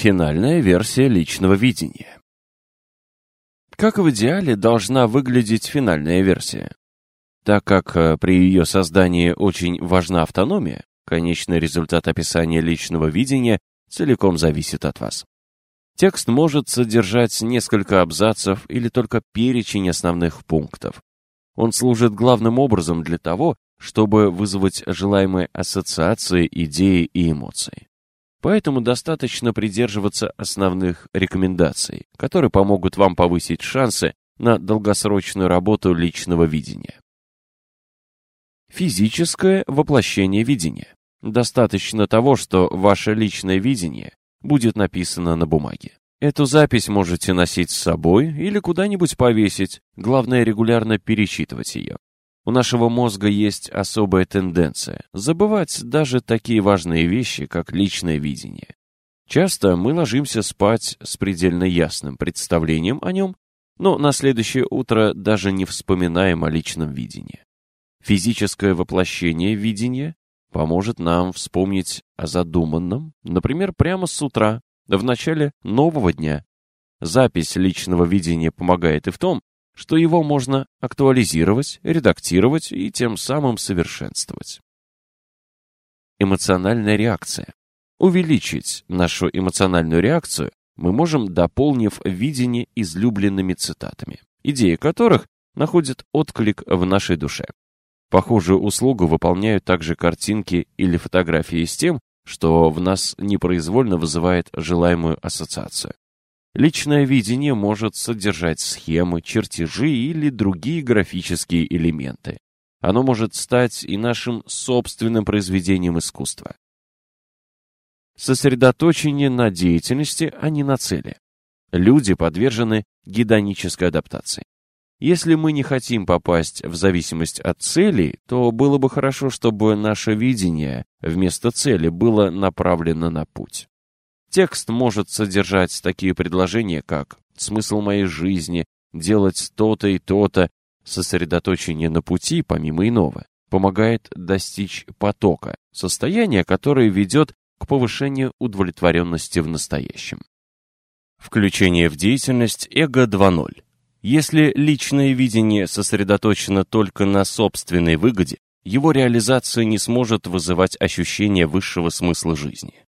Финальная версия личного видения. Как в идеале должна выглядеть финальная версия? Так как э, при ее создании очень важна автономия, конечный результат описания личного видения целиком зависит от вас. Текст может содержать несколько абзацев или только перечень основных пунктов. Он служит главным образом для того, чтобы вызвать желаемые ассоциации, идеи и эмоции. Поэтому достаточно придерживаться основных рекомендаций, которые помогут вам повысить шансы на долгосрочную работу личного видения. Физическое воплощение видения. Достаточно того, что ваше личное видение будет написано на бумаге. Эту запись можете носить с собой или куда-нибудь повесить, главное регулярно перечитывать ее. У нашего мозга есть особая тенденция забывать даже такие важные вещи, как личное видение. Часто мы ложимся спать с предельно ясным представлением о нем, но на следующее утро даже не вспоминаем о личном видении. Физическое воплощение видения поможет нам вспомнить о задуманном, например, прямо с утра, в начале нового дня. Запись личного видения помогает и в том, что его можно актуализировать, редактировать и тем самым совершенствовать. Эмоциональная реакция. Увеличить нашу эмоциональную реакцию мы можем, дополнив видение излюбленными цитатами, идеи которых находят отклик в нашей душе. Похожую услугу выполняют также картинки или фотографии с тем, что в нас непроизвольно вызывает желаемую ассоциацию. Личное видение может содержать схемы, чертежи или другие графические элементы. Оно может стать и нашим собственным произведением искусства. Сосредоточение на деятельности, а не на цели. Люди подвержены гедонической адаптации. Если мы не хотим попасть в зависимость от цели, то было бы хорошо, чтобы наше видение вместо цели было направлено на путь. Текст может содержать такие предложения, как «смысл моей жизни», «делать то-то и то-то», сосредоточение на пути, помимо иного, помогает достичь потока, состояния, которое ведет к повышению удовлетворенности в настоящем. Включение в деятельность эго 2.0. Если личное видение сосредоточено только на собственной выгоде, его реализация не сможет вызывать ощущение высшего смысла жизни.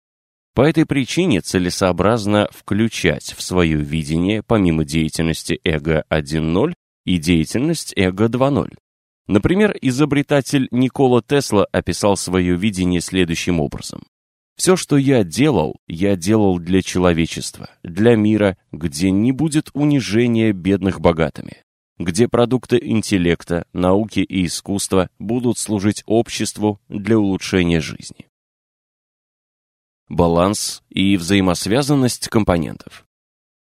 По этой причине целесообразно включать в свое видение, помимо деятельности эго 1.0, и деятельность эго 2.0. Например, изобретатель Никола Тесла описал свое видение следующим образом. «Все, что я делал, я делал для человечества, для мира, где не будет унижения бедных богатыми, где продукты интеллекта, науки и искусства будут служить обществу для улучшения жизни баланс и взаимосвязанность компонентов.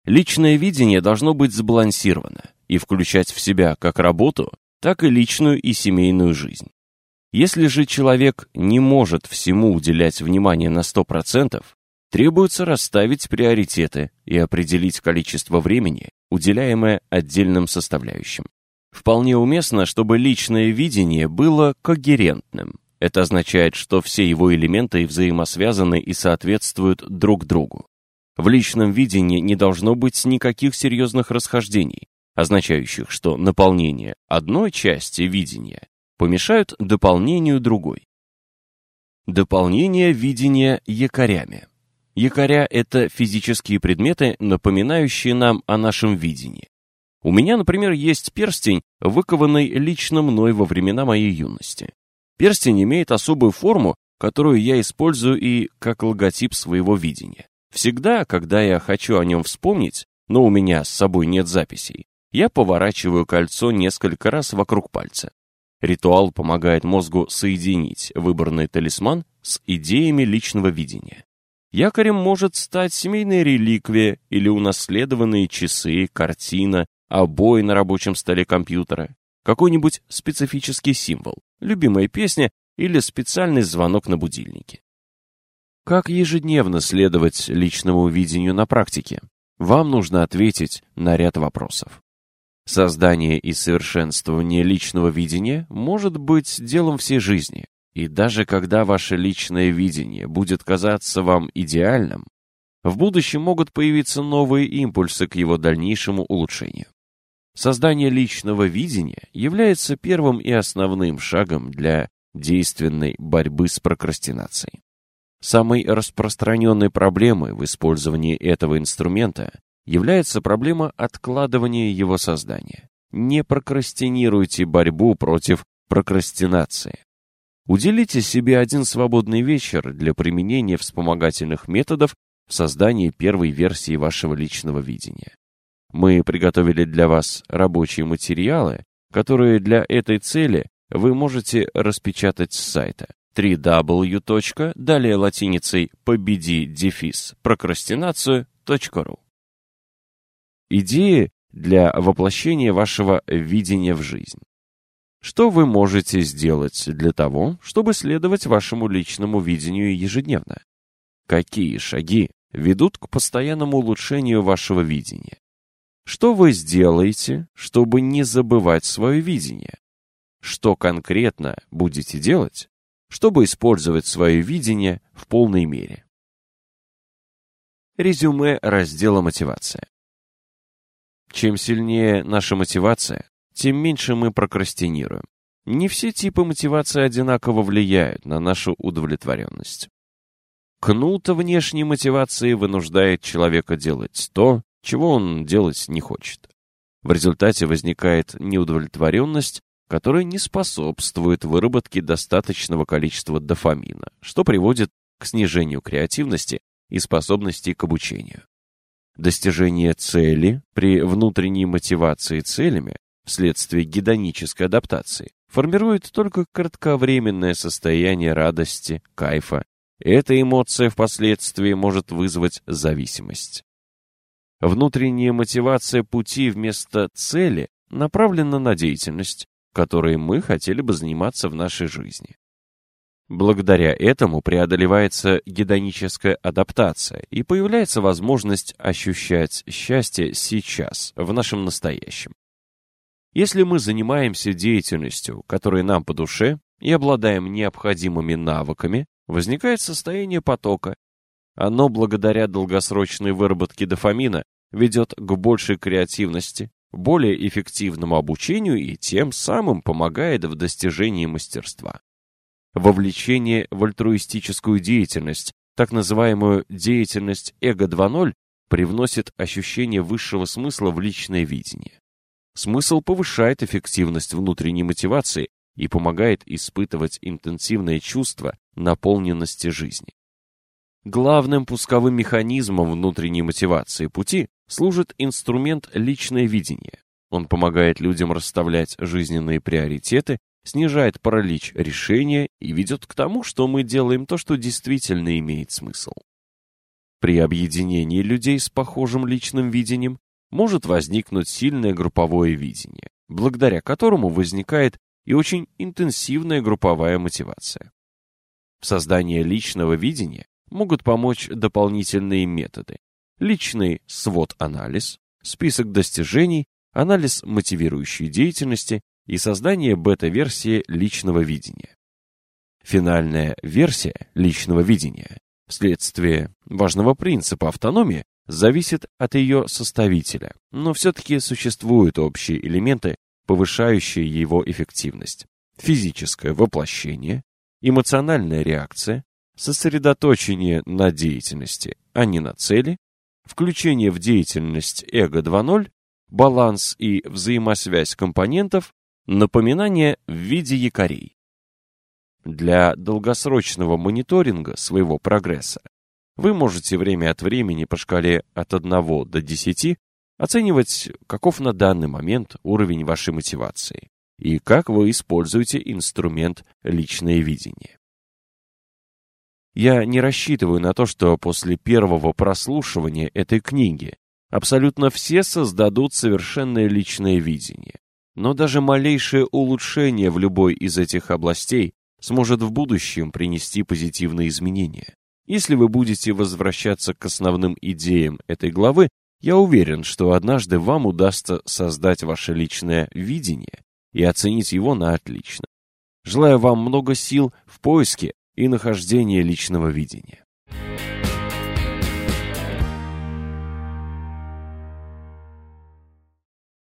Личное видение должно быть сбалансировано и включать в себя как работу, так и личную и семейную жизнь. Если же человек не может всему уделять внимание на 100%, требуется расставить приоритеты и определить количество времени, уделяемое отдельным составляющим. Вполне уместно, чтобы личное видение было когерентным, это означает, что все его элементы взаимосвязаны и соответствуют друг другу. В личном видении не должно быть никаких серьезных расхождений, означающих, что наполнение одной части видения помешают дополнению другой. Дополнение видения якорями. Якоря — это физические предметы, напоминающие нам о нашем видении. У меня, например, есть перстень, выкованный лично мной во времена моей юности. Перстень имеет особую форму, которую я использую и как логотип своего видения. Всегда, когда я хочу о нем вспомнить, но у меня с собой нет записей, я поворачиваю кольцо несколько раз вокруг пальца. Ритуал помогает мозгу соединить выбранный талисман с идеями личного видения. Якорем может стать семейная реликвия или унаследованные часы, картина, обои на рабочем столе компьютера, какой-нибудь специфический символ, любимая песня или специальный звонок на будильнике. Как ежедневно следовать личному видению на практике? Вам нужно ответить на ряд вопросов. Создание и совершенствование личного видения может быть делом всей жизни, и даже когда ваше личное видение будет казаться вам идеальным, в будущем могут появиться новые импульсы к его дальнейшему улучшению. Создание личного видения является первым и основным шагом для действенной борьбы с прокрастинацией. Самой распространенной проблемой в использовании этого инструмента является проблема откладывания его создания. Не прокрастинируйте борьбу против прокрастинации. Уделите себе один свободный вечер для применения вспомогательных методов в создании первой версии вашего личного видения. Мы приготовили для вас рабочие материалы, которые для этой цели вы можете распечатать с сайта www. далее латиницей победи дефис прокрастинацию.ру. Идеи для воплощения вашего видения в жизнь. Что вы можете сделать для того, чтобы следовать вашему личному видению ежедневно? Какие шаги ведут к постоянному улучшению вашего видения? Что вы сделаете, чтобы не забывать свое видение? Что конкретно будете делать, чтобы использовать свое видение в полной мере. Резюме раздела «Мотивация». Чем сильнее наша мотивация, тем меньше мы прокрастинируем. Не все типы мотивации одинаково влияют на нашу удовлетворенность. Кнут внешней мотивации вынуждает человека делать то, чего он делать не хочет. В результате возникает неудовлетворенность, которая не способствует выработке достаточного количества дофамина, что приводит к снижению креативности и способности к обучению. Достижение цели при внутренней мотивации целями вследствие гедонической адаптации формирует только кратковременное состояние радости, кайфа. Эта эмоция впоследствии может вызвать зависимость. Внутренняя мотивация пути вместо цели направлена на деятельность, которой мы хотели бы заниматься в нашей жизни. Благодаря этому преодолевается гедоническая адаптация и появляется возможность ощущать счастье сейчас, в нашем настоящем. Если мы занимаемся деятельностью, которая нам по душе, и обладаем необходимыми навыками, возникает состояние потока. Оно, благодаря долгосрочной выработке дофамина, ведет к большей креативности, более эффективному обучению и тем самым помогает в достижении мастерства. Вовлечение в альтруистическую деятельность, так называемую деятельность эго 2.0, привносит ощущение высшего смысла в личное видение. Смысл повышает эффективность внутренней мотивации и помогает испытывать интенсивное чувство наполненности жизни. Главным пусковым механизмом внутренней мотивации пути служит инструмент личное видение. Он помогает людям расставлять жизненные приоритеты, снижает паралич решения и ведет к тому, что мы делаем то, что действительно имеет смысл. При объединении людей с похожим личным видением может возникнуть сильное групповое видение, благодаря которому возникает и очень интенсивная групповая мотивация. В создании личного видения могут помочь дополнительные методы, личный свод-анализ, список достижений, анализ мотивирующей деятельности и создание бета-версии личного видения. Финальная версия личного видения, вследствие важного принципа автономии, зависит от ее составителя, но все-таки существуют общие элементы, повышающие его эффективность. Физическое воплощение, эмоциональная реакция, сосредоточение на деятельности, а не на цели, включение в деятельность эго 2.0, баланс и взаимосвязь компонентов, напоминание в виде якорей. Для долгосрочного мониторинга своего прогресса вы можете время от времени по шкале от 1 до 10 оценивать, каков на данный момент уровень вашей мотивации и как вы используете инструмент личное видение. Я не рассчитываю на то, что после первого прослушивания этой книги абсолютно все создадут совершенное личное видение. Но даже малейшее улучшение в любой из этих областей сможет в будущем принести позитивные изменения. Если вы будете возвращаться к основным идеям этой главы, я уверен, что однажды вам удастся создать ваше личное видение и оценить его на отлично. Желаю вам много сил в поиске и нахождение личного видения.